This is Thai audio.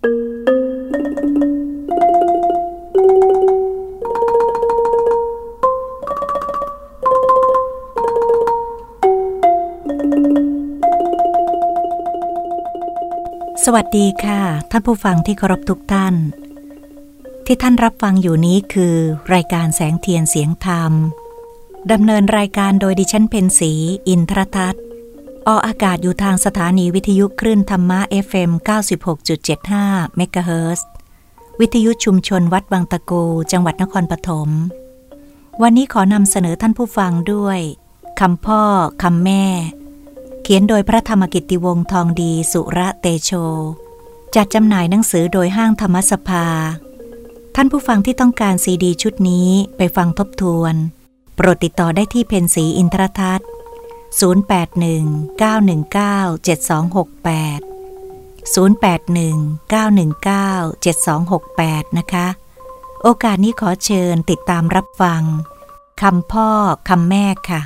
สวัสดีค่ะ ท่านผู้ฟังที่เคารพทุกท่าน ที่ท่านรับฟังอยู่นี้คือ รายการแสงเทียนเสียงธรรมดำเนินรายการโดยดิฉันเพนสี อินทรทัศน์ ออกอากาศอยู่ทางสถานีวิทยุคลื่นธรรมะ FM 96.75 เมกะเฮิรตซ์วิทยุชุมชนวัดบางตะโกจังหวัดนครปฐม วันนี้ขอนำเสนอท่านผู้ฟังด้วยคำพ่อคำแม่ เขียนโดยพระธรรมกิตติวงศ์ทองดีสุระเตโช จัดจำหน่ายหนังสือโดยห้างธรรมสภา ท่านผู้ฟังที่ต้องการซีดีชุดนี้ไปฟังทบทวน โปรดติดต่อได้ที่เพนสีอินทรทัศน์ 0819197268 0819197268 นะคะ โอกาสนี้ขอเชิญติดตามรับฟังคำพ่อคำแม่ค่ะ